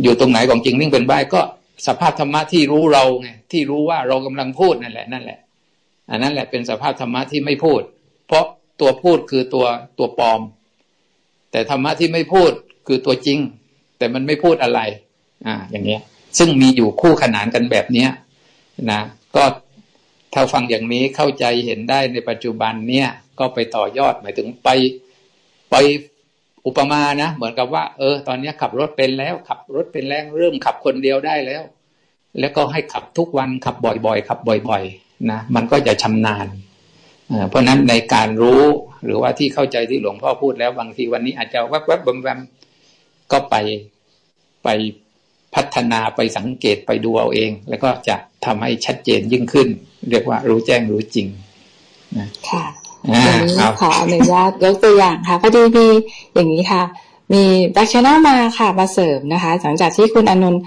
อยู่ตรงไหนของจริงนิ่งเป็นใบก็สภาพธรรมะที่รู้เราไงที่รู้ว่าเรากำลังพูดนั่นแหละนั่นแหละอันนั้นแหละเป็นสภาพธรรมะที่ไม่พูด เพราะตัวพูดคือตัวตัวปลอม แต่ธรรมะที่ไม่พูดคือตัวจริง แต่มันไม่พูดอะไร อ่า อย่างเงี้ย ซึ่งมีอยู่คู่ขนานกันแบบเนี้ยนะก็ ถ้าฟังอย่างนี้เข้าใจเห็นได้ในปัจจุบันเนี่ย ก็ไปต่อยอดหมายถึงไปไปอุปมานะเหมือนกับว่า เออ ตอนนี้ขับรถเป็นแล้ว ขับรถเป็นแล้วเริ่มขับคนเดียวได้แล้ว แล้วก็ให้ขับทุกวันขับบ่อยๆ ขับบ่อย ๆ นะมันก็จะชำนาญเพราะนั้นในการรู้หรือว่าที่เข้าใจที่หลวงพ่อพูดแล้วบางทีวันนี้อาจจะแวบๆแวมๆก็ไปไปพัฒนาไปสังเกตไปดูเอาเอง แล้วก็จะทำให้ชัดเจนยิ่งขึ้น เรียกว่ารู้แจ้งรู้จริงนะค่ะวันนี้ขออนุญาตยกตัวอย่างค่ะพอดีมีอย่างนี้ค่ะ มี back channel มาค่ะมาเสริมนะคะ หลังจากที่คุณอนนท์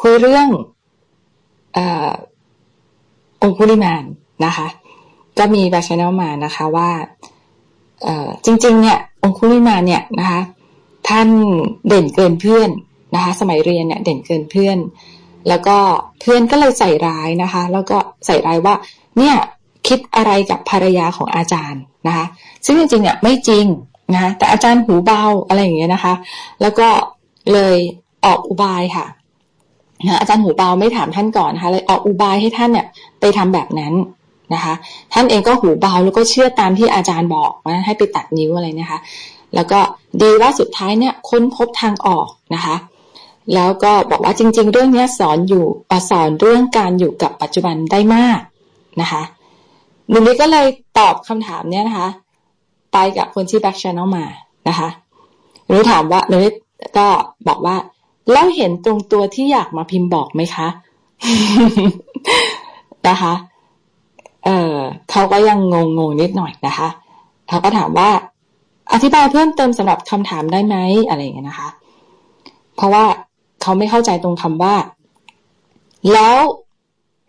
คุยเรื่ององคุลิมานนะคะ ก็มี back channel มานะคะว่าจริง ๆ เนี่ย องคุลิมานเนี่ยนะคะ ท่านเด่นเกินเพื่อนนะคะ สมัยเรียนเนี่ยเด่นเกินเพื่อน แล้วก็เพื่อนก็เลยใส่ร้ายนะคะ แล้วก็ใส่ร้ายว่า เนี่ยคิดอะไรกับภรรยาของอาจารย์นะคะ ซึ่งจริงๆเนี่ยไม่จริงนะคะแต่อาจารย์หูเบาอะไรอย่างเงี้ยนะคะ แล้วก็เลยออกอุบายค่ะนะอาจารย์หูเบาไม่ถามท่านก่อนนะคะเลยออกอุบายให้ท่านเนี่ยไปทำแบบนั้นนะคะ ท่านเองก็หูเบาแล้วก็เชื่อตามที่อาจารย์บอกนะให้ไปตัดนิ้วอะไรนะคะ แล้วก็ดีว่าสุดท้ายเนี่ยค้นพบทางออกนะคะ แล้วก็บอกว่าจริง ๆ เรื่องนี้สอนอยู่สอนเรื่องการอยู่กับปัจจุบันได้มากนะคะหนูนิก็เลยตอบคำถามเนี้ยนะคะ ไปกับคนที่แบ็กชานอลมานะคะหนูถามว่าหนูก็บอกว่า แล้วเห็นตรงตัวที่อยากมาพิมพ์บอกไหมคะนะคะ เออเขาก็ยังงงงนิดหน่อยนะคะ เขาก็ถามว่า อธิบายเพิ่มเติมสำหรับคำถามได้ไหมอะไรอย่างเงี้ยนะคะ เพราะว่า เขาไม่เข้าใจตรงคำว่า แล้ว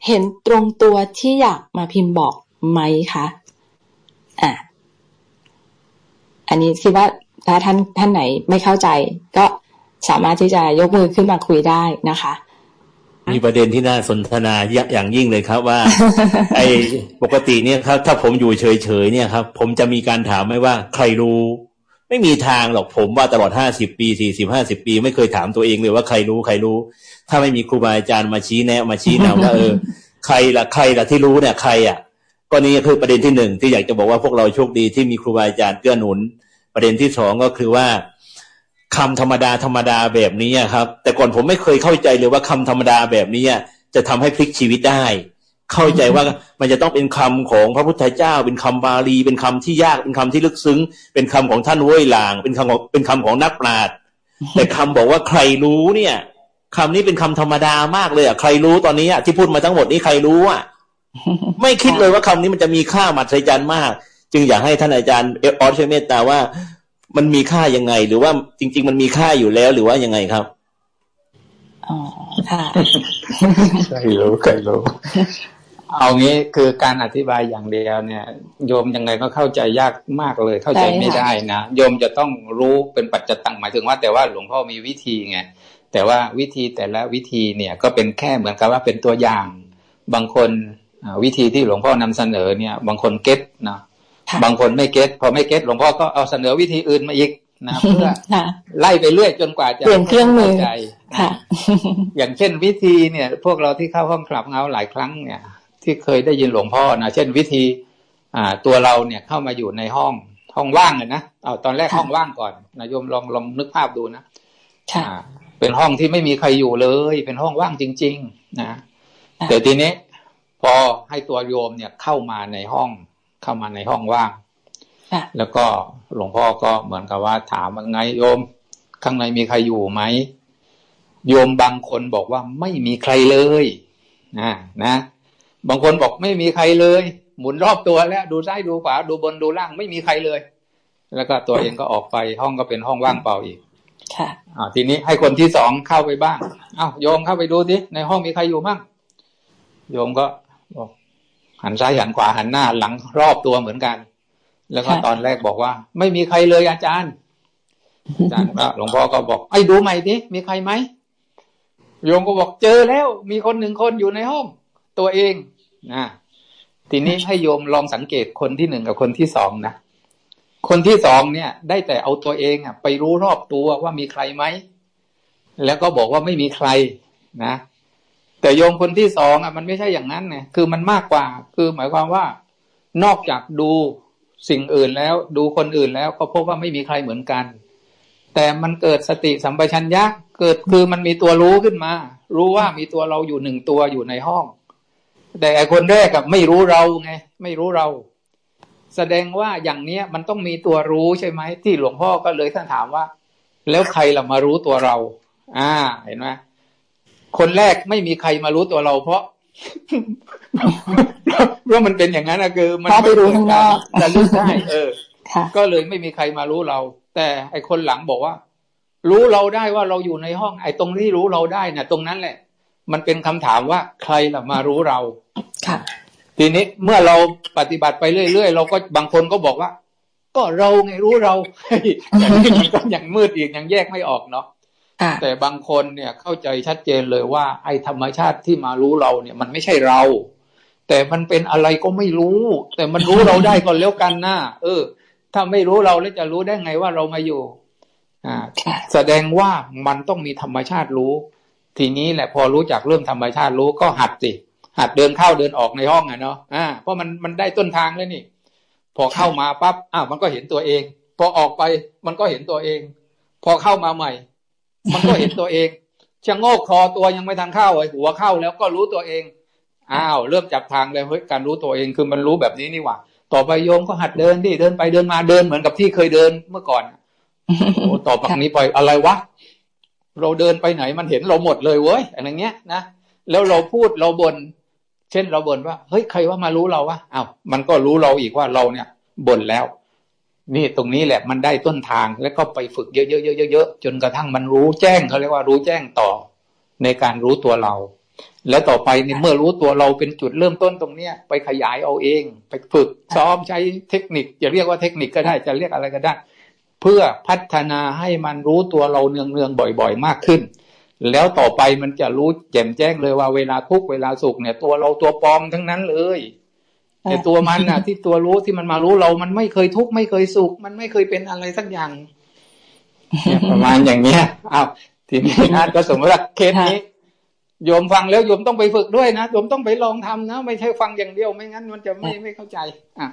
เห็นตรงตัวที่อยากมาพิมพ์บอกไหมคะอะอันนี้คิดว่าถ้าท่านท่านไหนไม่เข้าใจ ก็สามารถที่จะยกมือขึ้นมาคุยได้นะคะ มีประเด็นที่น่าสนทนาอย่างยิ่งเลยครับว่า ไอ้ปกติเนี่ยครับ ถ้าผมอยู่เฉยๆเนี่ยครับ ผมจะมีการถามไม่ว่าใครรู้ ไม่มีทางหรอกผมว่าตลอดห้าสิบปีสี่สิบห้าสิบปี ไม่เคยถามตัวเองเลยว่าใครรู้ใครรู้ ถ้าไม่มีครูบาอาจารย์มาชี้แนะมาชี้นำว่าเออใครละใครละที่รู้เนี่ยใครอะก็นี้คือประเด็นที่หนึ่งที่อยากจะบอกว่าพวกเราโชคดีที่มีครูบาอาจารย์เกื้อหนุน ประเด็นที่สองก็คือว่าคำธรรมดาธรรมดาแบบนี้ครับ แต่ก่อนผมไม่เคยเข้าใจเลยว่าคำธรรมดาแบบนี้จะทำให้พลิกชีวิตได้ เข้าใจว่ามันจะต้องเป็นคำของพระพุทธเจ้า เป็นคำบาลีเป็นคำที่ยากเป็นคำที่ลึกซึ้ง เป็นคำของท่านเว้ยหลาง เป็นคำของเป็นคำของนักปราชญ์แต่คำบอกว่าใครรู้เนี่ยคำนี้เป็นคำธรรมดามากเลยอะใครรู้ตอนนี้อะที่พูดมาทั้งหมดนี้ใครรู้อะไม่คิดเลยว่าคำนี้มันจะมีค่ามัศจรรย์มาก จึงอยากให้ท่านอาจารย์เออสช่วยเมตตาว่า มันมีค่ายังไง หรือว่าจริง ๆ มันมีค่าอยู่แล้วหรือว่ายังไงครับอ๋อค่ะใครรู้ใครรู้ เอางี้คือการอธิบายอย่างเดียวเนี่ย โยมยังไงก็เข้าใจยากมากเลย เข้าใจไม่ได้นะโยมจะต้องรู้เป็นปัจจตังหมายถึงว่า แต่ว่าหลวงพ่อมีวิธีไงแต่ว่าวิธีแต่ละวิธีเนี่ยก็เป็นแค่เหมือนกับว่าเป็นตัวอย่าง บางคนวิธีที่หลวงพ่อนำเสนอเนี่ย บางคนเก็ตนะบางคนไม่เก็ตพอไม่เก็ตหลวงพ่อก็เอาเสนอวิธีอื่นมาอีกนะเพื่อไล่ไปเรื่อยจนกว่าจะเปลี่ยนเครื่องมือค่ะอย่างเช่นวิธีเนี่ย พวกเราที่เข้าห้องคลับเงาหลายครั้งเนี่ย ที่เคยได้ยินหลวงพ่อนะเช่นวิธี อ่า ตัวเราเนี่ยเข้ามาอยู่ในห้องห้องว่างเลยนะเอาตอนแรกห้องว่างก่อนนายโยมลองลองนึกภาพดูนะค่ะเป็นห้องที่ไม่มีใครอยู่เลย เป็นห้องว่างจริง ๆ นะแต่ทีนี้พอให้ตัวโยมเนี่ยเข้ามาในห้อง เข้ามาในห้องว่างแล้วก็หลวงพ่อก็เหมือนกับว่า ถามว่าไงโยม ข้างในมีใครอยู่ไหมโยมบางคนบอกว่าไม่มีใครเลยนะนะ บางคนบอกไม่มีใครเลย หมุนรอบตัวแล้ว ดูซ้ายดูขวาดูบนดูล่างไม่มีใครเลย แล้วก็ตัวเองก็ออกไปห้องก็เป็นห้องว่างเปล่าอีกค่ะอ่าทีนี้ให้คนที่สองเข้าไปบ้างเอ้าโยมเข้าไปดูสิในห้องมีใครอยู่บ้างโยมก็บอกหันซ้ายหันขวาหันหน้าหลังรอบตัวเหมือนกัน แล้วก็ค่ะตอนแรกบอกว่า ไม่มีใครเลยอาจารย์อาจารย์ก็หลวงพ่อก็บอกไอ้ดูใหม่ดิมีใครไหมโยมก็บอกเจอแล้ว มีคนหนึ่งคนอยู่ในห้อง ตัวเองนะทีนี้ให้โยมลองสังเกตคนที่หนึ่งกับคนที่สองนะคนที่สองเนี่ย ได้แต่เอาตัวเองอะ ไปรู้รอบตัวว่ามีใครไหมแล้วก็บอกว่าไม่มีใครนะ แต่โยมคนที่สองอะ มันไม่ใช่อย่างนั้นไงคือมันมากกว่า คือหมายความว่า นอกจากดูสิ่งอื่นแล้ว ดูคนอื่นแล้วก็พบว่าไม่มีใครเหมือนกัน แต่มันเกิดสติสัมปชัญญะเกิดคือมันมีตัวรู้ขึ้นมา รู้ว่ามีตัวเราอยู่หนึ่งตัวอยู่ในห้อง แต่ไอคนแรกอะไม่รู้เราไงไม่รู้เรา แสดงว่าอย่างเนี้ยมันต้องมีตัวรู้ใช่ไหมที่หลวงพ่อก็เลยท่านถามว่า แล้วใครล่ะมารู้ตัวเรา อ่า เห็นไหมคนแรกไม่มีใครมารู้ตัวเรา เพราะเพราะมันเป็นอย่างนั้นอะคือ มันเพราะไปรู้ข้างนอกแต่รู้ได้เออค่ะก็เลยไม่มีใครมารู้เรา แต่ไอคนหลังบอกว่า รู้เราได้ว่าเราอยู่ในห้อง ไอตรงที่รู้เราได้น่ะ ตรงนั้นแหละ มันเป็นคำถามว่าใครล่ะมารู้เราค่ะทีนี้เมื่อเราปฏิบัติไปเรื่อยๆเราก็บางคนก็บอกว่า ก็เราไงรู้เราอย่างนี้มันก็ยังมืดอีกยังแยกไม่ออกเนาะค่ะแต่บางคนเนี่ยเข้าใจชัดเจนเลยว่า ไอ้ธรรมชาติที่มารู้เราเนี่ย มันไม่ใช่เรา แต่มันเป็นอะไรก็ไม่รู้ แต่มันรู้เราได้ก็แล้วกันนะเออ ถ้าไม่รู้เราแล้วจะรู้ได้ไงว่าเรามาอยู่ อ่าค่ะแสดงว่ามันต้องมีธรรมชาติรู้ ทีนี้แหละพอรู้จักเรื่องธรรมชาติรู้ก็หัดสิหัดเดินเข้าเดินออกในห้องอะเนาะอ่าเพราะมันมันได้ต้นทางแล้วนี่ พอเข้ามาปั๊บอ้าวมันก็เห็นตัวเอง พอออกไปมันก็เห็นตัวเอง พอเข้ามาใหม่ มันก็เห็นตัวเองชะโงกคอตัวยังไม่ทันเข้าเลยหัวเข้าแล้วก็รู้ตัวเองอ้าวเริ่มจับทางเลยเฮ้ยการรู้ตัวเองคือมันรู้แบบนี้นี่หว่าต่อไปโยมก็หัดเดินดิเดินไปเดินมาเดินเหมือนกับที่เคยเดินเมื่อก่อนโอ้ต่อจากนี้ไปอะไรวะ เราเดินไปไหนมันเห็นเราหมดเลยเว้ยอะไรเงี้ยนะแล้วเราพูดเราบน่นเช่นเราบ่นว่า เฮ้ยใครว่ามารู้เราวะอ้าวมันก็รู้เราอีกว่าเราเนี่ยบ่นแล้ว นี่ตรงนี้แหละมันได้ต้นทางแล้วก็ไปฝึกเยอะๆๆๆจนกระทั่งมันรู้แจ้งเขาเรียกว่ารู้แจ้งต่อในการรู้ตัวเรา แล้วต่อไปเนี่เมื่อรู้ตัวเราเป็นจุดเริ่มต้นตรงเนี้ยไปขยายเอาเอง ไปฝึกซ้อมใช้เทคนิคจะเรียกว่าเทคนิคก็ได้จะเรียกอะไรก็ได้ เพื่อพัฒนาให้มันรู้ตัวเราเนืองๆบ่อยๆ มากขึ้น แล้วต่อไปมันจะรู้แจ่มแจ้งเลยว่าเวลาทุกข์เวลาสุขเนี่ย ตัวเราตัวปลอมทั้งนั้นเลยแต่ตัวมันน่ะ ที่ตัวรู้ที่มันมารู้เรา มันไม่เคยทุกข์ไม่เคยสุข มันไม่เคยเป็นอะไรสักอย่างเนี่ยประมาณอย่างเนี้ยอ้าวทีนี้นะก็สมมติว่าเคสนี้โยมฟังแล้วโยมต้องไปฝึกด้วยนะโยมต้องไปลองทำนะ ไม่ใช่ฟังอย่างเดียวไม่งั้นมันจะไม่ไม่เข้าใจ อะ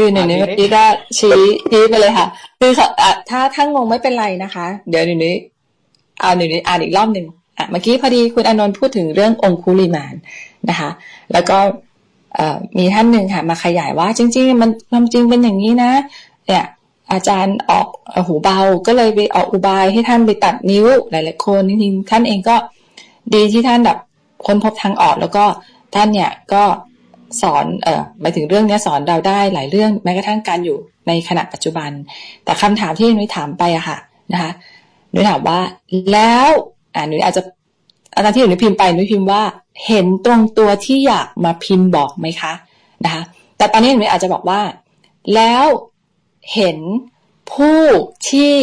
คือหนึ่งนี้อะเมื่อทีนี้กี้ก็ชี้ชี้ไปเลยค่ะ คือเขาอะถ้าถ้างงไม่เป็นไรนะคะ เดี๋ยวหนึ่งนี้เอาหนึ่งนี้อ่านอีกรอบหนึ่งอะเมื่อกี้พอดีคุณอานนท์พูดถึงเรื่ององคุลิมานนะคะ แล้วก็เอ่อมีท่านหนึ่งค่ะ มาขยายว่าจริง ๆ มันความจริงเป็นอย่างนี้นะ เนี่ยอาจารย์ออกเอ่อหูเบาก็เลยไปออกอุบายให้ท่านไปตัดนิ้วหลายๆคนจริงๆท่านเองก็ดีที่ท่านแบบค้นพบทางออกแล้วก็ท่านเนี่ยก็ สอนเออหมายถึงเรื่องนี้สอนเราได้หลายเรื่องแม้กระทั่งการอยู่ในขณะปัจจุบัน แต่คำถามที่นุ้ยถามไปอะค่ะนะคะนุ้ยถามว่าแล้วอ่านุ้ยอาจจะอาจารย์ที่นุ้ยพิมพ์ไปนุ้ยพิมพ์ว่า เห็นตรงตัวที่อยากมาพิมพ์บอกไหมคะนะคะแต่ตอนนี้นุ้ยอาจจะบอกว่า แล้วเห็นผู้ที่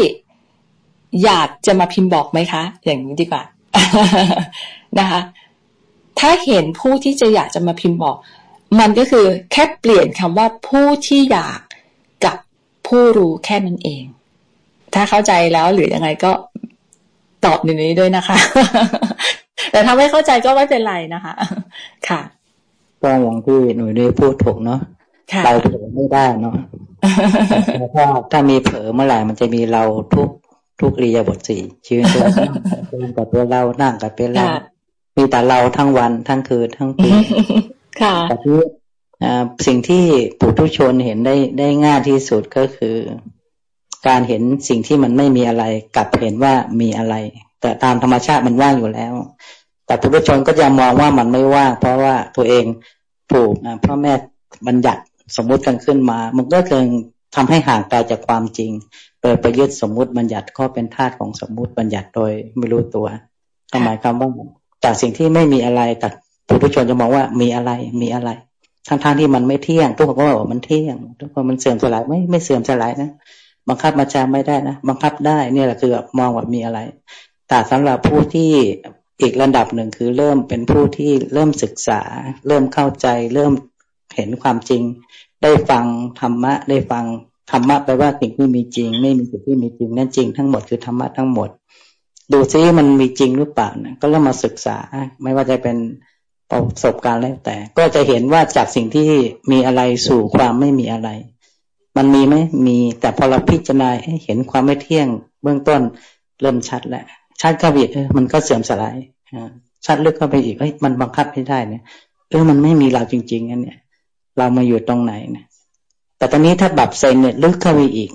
อยากจะมาพิมพ์บอกไหมคะ อย่างนี้ดีกว่านะคะ ถ้าเห็นผู้ที่จะอยากจะมาพิมพ์บอก มันก็คือแค่เปลี่ยนคำว่าผู้ที่อยากกับผู้รู้แค่นั้นเอง ถ้าเข้าใจแล้วหรือยังไงก็ตอบในนี้ด้วยนะคะ แต่ถ้าไม่เข้าใจก็ไม่เป็นไรนะคะ ค่ะก็อย่างที่หนุ่ยได้พูดถูกเนาะค่ะเราเผลอไม่ได้เนาะแล้วถ้าถ้ามีเผลอเมื่อไหร่มันจะมีเราทุกทุกอิริยาบถสี่ชีวิตตัวเดินกับตัวเรานั่งกับเป็นเราค่ะมีแต่เราทั้งวันทั้งคืนทั้งปี ค่ะแต่ที่สิ่งที่ปุถุชนเห็นได้ได้ง่ายที่สุดก็คือ การเห็นสิ่งที่มันไม่มีอะไรกลับเห็นว่ามีอะไร แต่ตามธรรมชาติมันว่างอยู่แล้ว แต่ผู้ทุชนก็จะมองว่ามันไม่ว่างเพราะว่าตัวเองผูกพ่อแม่บัญญัติสมมุติกันขึ้นมา มันก็เกินทำให้ห่างไกลจากความจริง โดยประยุทธ์สมมุติบัญญัติก็เป็นธาตุของสมมุติบัญญัติโดยไม่รู้ตัวหมายความว่าจากสิ่งที่ไม่มีอะไรแต่ ผู้ทุชนจะมองว่ามีอะไรมีอะไรทั้งทางที่มันไม่เที่ยงทุกคนก็บอกว่ามันเที่ยงทุกคนมันเสื่อมสลายไม่ไม่เสื่อมสลายนะบังคับมาจาไม่ได้นะบังคับได้เนี่ยแหละคือมองว่ามีอะไร แต่สำหรับผู้ที่อีกระดับหนึ่งคือเริ่มเป็นผู้ที่เริ่มศึกษา เริ่มเข้าใจ เริ่มเห็นความจริง ได้ฟังธรรมะ ได้ฟังธรรมะแปลว่าสิ่งที่มีจริง ไม่มีสิ่งที่มีจริงนั่นจริงทั้งหมดคือธรรมะทั้งหมด ดูซิมันมีจริงหรือเปล่านะก็เริ่มมาศึกษา ไม่ว่าจะเป็น ประสบการณ์แล้วแต่ ก็จะเห็นว่าจากสิ่งที่มีอะไรสู่ความไม่มีอะไร มันมีไหมมีแต่พอเราพิจารณาเห็นความไม่เที่ยง เบื้องต้นเริ่มชัดแล้วชัดเข้าไปอีกเออมันก็เสื่อมสลายชัดลึกเข้าไปอีกเอ้ยมันบังคับไม่ได้เนี่ยเออมันไม่มีเราจริงๆอันเนี่ย เรามาอยู่ตรงไหนเนี่ยแต่ตอนนี้ถ้าแบบเซนเนี่ยลึกเข้าไปอีก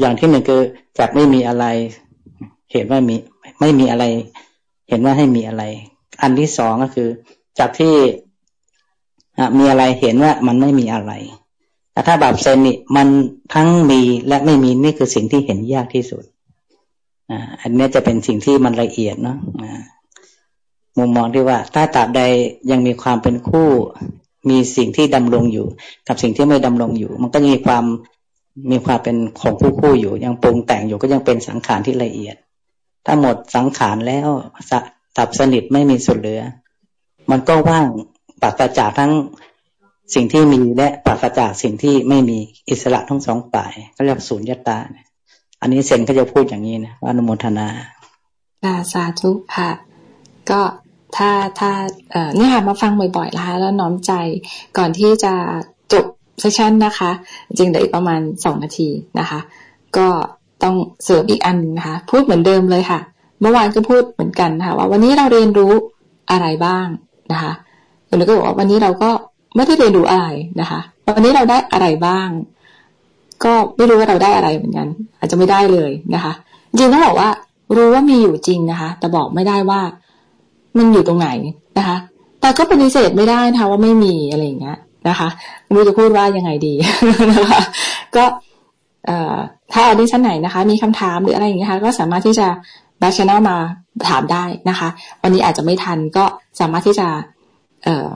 อย่างที่หนึ่งคือจากไม่มีอะไร เห็นว่ามีไม่มีอะไร เห็นว่าให้มีอะไร อันที่สองก็คือ จากที่มีอะไรเห็นว่ามันไม่มีอะไร แต่ถ้าแบบเซนนี่มันทั้งมีและไม่มีนี่คือสิ่งที่เห็นยากที่สุดอันนี้จะเป็นสิ่งที่มันละเอียดเนาะมุมมองที่ว่า ถ้าตราบใดยังมีความเป็นคู่ มีสิ่งที่ดำรงอยู่ กับสิ่งที่ไม่ดำรงอยู่ มันก็มีความมีความเป็นของคู่คู่อยู่ ยังปรุงแต่งอยู่ก็ยังเป็นสังขารที่ละเอียด ถ้าหมดสังขารแล้ว ดับสนิทไม่มีส่วนเหลือ มันก็ว่างปัสจากทั้งสิ่งที่มีและปัสจากสิ่งที่ไม่มีอิสระทั้งสองฝ่ายก็เรียกศูนย์ยตาอันนี้เซนก็จะพูดอย่างนี้นะอนุโมทนาค่ะสาธุค่ะ ก็ถ้าถ้าเอ่อนี่ค่ะมาฟังบ่อยๆนะคะแล้วน้อมใจก่อนที่จะจบเซสชันนะคะ จริงเดี๋ยวอีกประมาณสองนาทีนะคะ ก็ต้องเสริมอีกอันนะคะ พูดเหมือนเดิมเลยค่ะ เมื่อวานก็พูดเหมือนกันนะคะว่าวันนี้เราเรียนรู้อะไรบ้างนะคะแล้วก็บอกว่าวันนี้เราก็ไม่ได้เรียนรู้อะไรนะคะ วันนี้เราได้อะไรบ้าง ก็ไม่รู้ว่าเราได้อะไรเหมือนกัน อาจจะไม่ได้เลยนะคะ จริงต้องบอกว่า รู้ว่ามีอยู่จริงนะคะ แต่บอกไม่ได้ว่า มันอยู่ตรงไหนนะคะ แต่ก็ปฏิเสธไม่ได้นะคะว่าไม่มีอะไรอย่างเงี้ยนะคะไม่รู้จะพูดว่ายังไงดีนะคะก็ถ้าออดิชั่นไหนนะคะ มีคำถามหรืออะไรอย่างเงี้ยคะก็สามารถที่จะ back channel มาถามได้นะคะ วันนี้อาจจะไม่ทันก็สามารถที่จะเอ่อ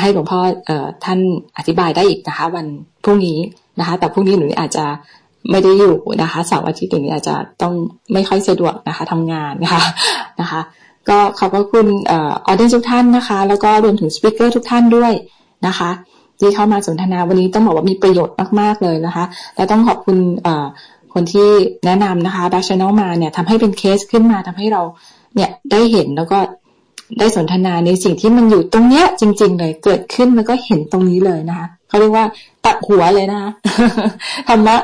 ให้หลวงพ่อเอ่อท่านอธิบายได้อีกนะคะ วันพรุ่งนี้นะคะ แต่พรุ่งนี้หนูอาจจะไม่ได้อยู่นะคะเสาร์อาทิตย์อย่างนี้อาจจะต้องไม่ค่อยสะดวกนะคะทำงานนะคะนะคะ ก็ขอบพระคุณเอ่อ audience ทุกท่านนะคะ แล้วก็รวมถึง speaker ทุกท่านด้วยนะคะที่เข้ามาสนทนาวันนี้ต้องบอกว่ามีประโยชน์มากๆเลยนะคะ และต้องขอบคุณเอ่อ คนที่แนะนำนะคะดัชแนลมาเนี่ยทำให้เป็นเคสขึ้นมาทำให้เราเนี่ยได้เห็นแล้วก็ได้สนทนาในสิ่งที่มันอยู่ตรงเนี้ย จริง ๆ เลยเกิดขึ้นแล้วก็เห็นตรงนี้เลยนะคะเขาเรียกว่าตัดหัวเลยนะคะธรรมะ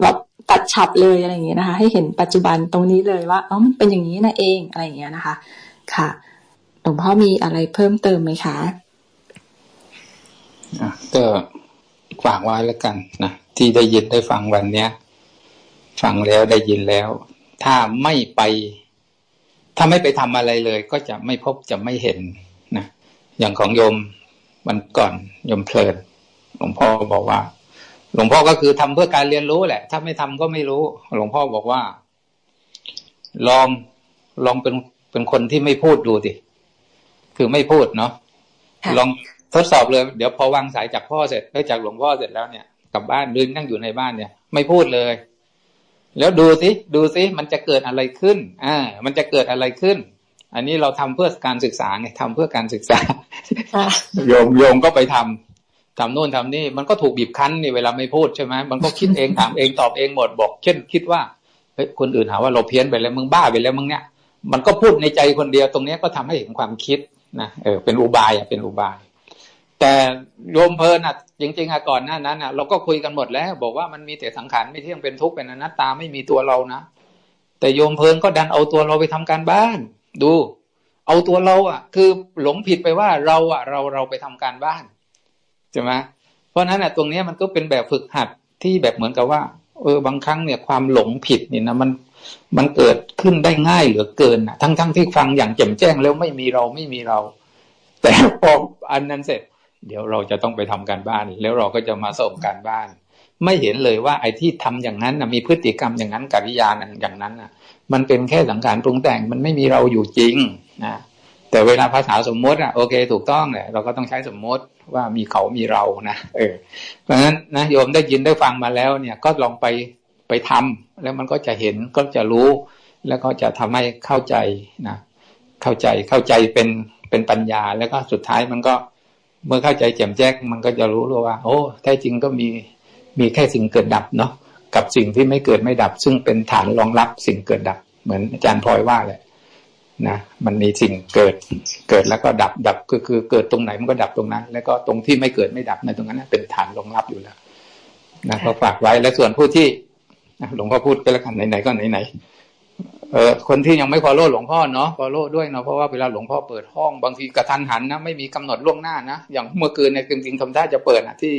แบบตัดฉับเลยอะไรอย่างเงี้ยนะคะ ให้เห็นปัจจุบันตรงนี้เลยว่าอ๋อมันเป็นอย่างนี้นะเองอะไรอย่างเงี้ยนะคะ ค่ะหลวงพ่อมีอะไรเพิ่มเติมไหมคะก็ฝากไว้แล้วกันนะที่ได้ยินได้ฟังวันเนี้ย ฟังแล้วได้ยินแล้ว ถ้าไม่ไป ถ้าไม่ไปทำอะไรเลย ก็จะไม่พบจะไม่เห็นนะอย่างของโยมวันก่อนโยมเพลินหลวงพ่อบอกว่า หลวงพ่อก็คือทำเพื่อการเรียนรู้แหละ ถ้าไม่ทำก็ไม่รู้ หลวงพ่อบอกว่า ลองลองเป็นเป็นคนที่ไม่พูดดูดิคือไม่พูดเนาะลองทดสอบเลย เดี๋ยวพอวางสายจากพ่อเสร็จได้จากหลวงพ่อเสร็จแล้วเนี่ยกลับบ้านดืนนั่งอยู่ในบ้านเนี่ย ไม่พูดเลย แล้วดูสิดูสิมันจะเกิดอะไรขึ้น อ่า มันจะเกิดอะไรขึ้น อันนี้เราทำเพื่อการศึกษาไงทำเพื่อการศึกษาโยมโยมก็ไปทำทำโน่นทำนี่มันก็ถูกบีบคั้นนี่เวลาไม่พูดใช่ไหมมันก็คิดเองถามเองตอบเองหมดบอก เช่น คิดว่าเฮ้ยคนอื่นหาว่าเราเพี้ยนไปแล้วมึงบ้าไปแล้วมึงเนี่ยมันก็พูดในใจคนเดียวตรงนี้ก็ทำให้เห็นความคิดนะเออเป็นอุบายอะเป็นอุบาย แต่โยมเพลินอะจริงๆอะก่อนหน้านั้นอะเราก็คุยกันหมดแล้ว บอกว่ามันมีแต่สังขารไม่เที่ยงเป็นทุกข์เป็นอนัตตาไม่มีตัวเรานะแต่โยมเพลินก็ดันเอาตัวเราไปทำการบ้าน ดู เอาตัวเราอะ คือหลงผิดไปว่าเราอะ เราเราไปทำการบ้านใช่ไหมเพราะนั้นอะตรงนี้มันก็เป็นแบบฝึกหัดที่แบบเหมือนกับว่า เออบางครั้งเนี่ยความหลงผิดนี่นะมันมันเกิดขึ้นได้ง่ายเหลือเกินนะทั้งๆทที่ฟังอย่างแจ่มแจ้งแล้วไม่มีเราไม่มีเรา แต่พออันนั้นเสร็จ เดี๋ยวเราจะต้องไปทำการบ้าน แล้วเราก็จะมาส่งการบ้าน ไม่เห็นเลยว่าไอ้ที่ทำอย่างนั้นนะมีพฤติกรรมอย่างนั้นกิริยาอย่างนั้นนะมันเป็นแค่สังขารปรุงแต่งมันไม่มีเราอยู่จริงนะแต่เวลาภาษาสมมติอะโอเค ถูกต้องแหละเราก็ต้องใช้สมมติว่ามีเขามีเรานะเออ เพราะฉะนั้นนะโยมได้ยินได้ฟังมาแล้วเนี่ยก็ลองไปไปทำแล้วมันก็จะเห็นก็จะรู้ แล้วก็จะทำให้เข้าใจนะเข้าใจเข้าใจเป็นเป็นปัญญา แล้วก็สุดท้ายมันก็ เมื่อเข้าใจแจ่มแจ้งมันก็จะรู้เลยว่า โอ้แท้จริงก็มีมีแค่สิ่งเกิดดับเนาะกับสิ่งที่ไม่เกิดไม่ดับ ซึ่งเป็นฐานรองรับสิ่งเกิดดับ เหมือนอาจารย์พลอยว่าแหละนะมันมีสิ่งเกิดเกิดแล้วก็ดับดับก็คือเกิดตรงไหนมันก็ดับตรงนั้น แล้วก็ตรงที่ไม่เกิดไม่ดับในตรงนั้นเป็นฐานรองรับอยู่แล้วนะก็ฝากไว้และส่วนผู้ที่หลวงพ่อพูดไปแล้วกันไหนๆก็ไหนๆ เออคนที่ยังไม่พอโล่หลวงพ่อเนาะพอโล่ด้วยเนาะเพราะว่าเวลาหลวงพ่อเปิดห้องบางทีกระทันหันนะไม่มีกำหนดล่วงหน้านะอย่างเมื่อคืนเนี่ยจริงๆทำท่าจะเปิดนะที่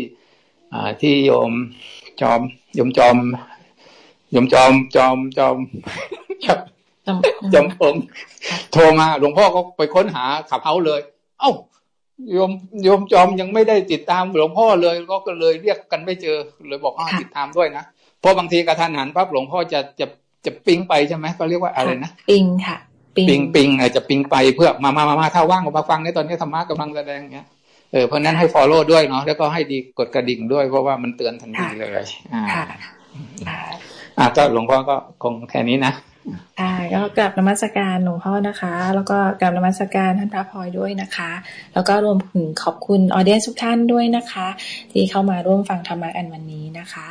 อ่าที่โยมจอมโยมจอมโยมจอมจอมจอมจำพงโทรมาหลวงพ่อก็ไปค้นหาขับเฮาเลย เอ้าโยมโยมจอมยังไม่ได้ติดตามหลวงพ่อเลยก็เลยเรียกกันไม่เจอเลยบอกอ้าติดตามด้วยนะเพราะบางทีกระทันหันปั๊บหลวงพ่อจะจะ จะปิงไปใช่ไหมเขาเรียกว่าอะไรนะปิงค่ะ ปิงปิงอาจจะปิงไปเพื่อมามามามาถ้าว่างมาฟังในตอนนี้ธรรมะกำลังแสดงเงี้ยเออเพราะนั้นให้ follow ด้วยเนาะแล้วก็ให้ดีกดกระดิ่งด้วยเพราะว่ามันเตือนทันทีเลยอ่าอ่าก็หลวงพ่อก็คงแค่นี้นะค่ะก็กลับนมัสการหลวงพ่อนะคะ แล้วก็กลับนมัสการท่านพระพลอยด้วยนะคะ แล้วก็รวมถึงขอบคุณออเดียนทุกท่านด้วยนะคะ ที่เข้ามาร่วมฟังธรรมะอันวันนี้นะคะ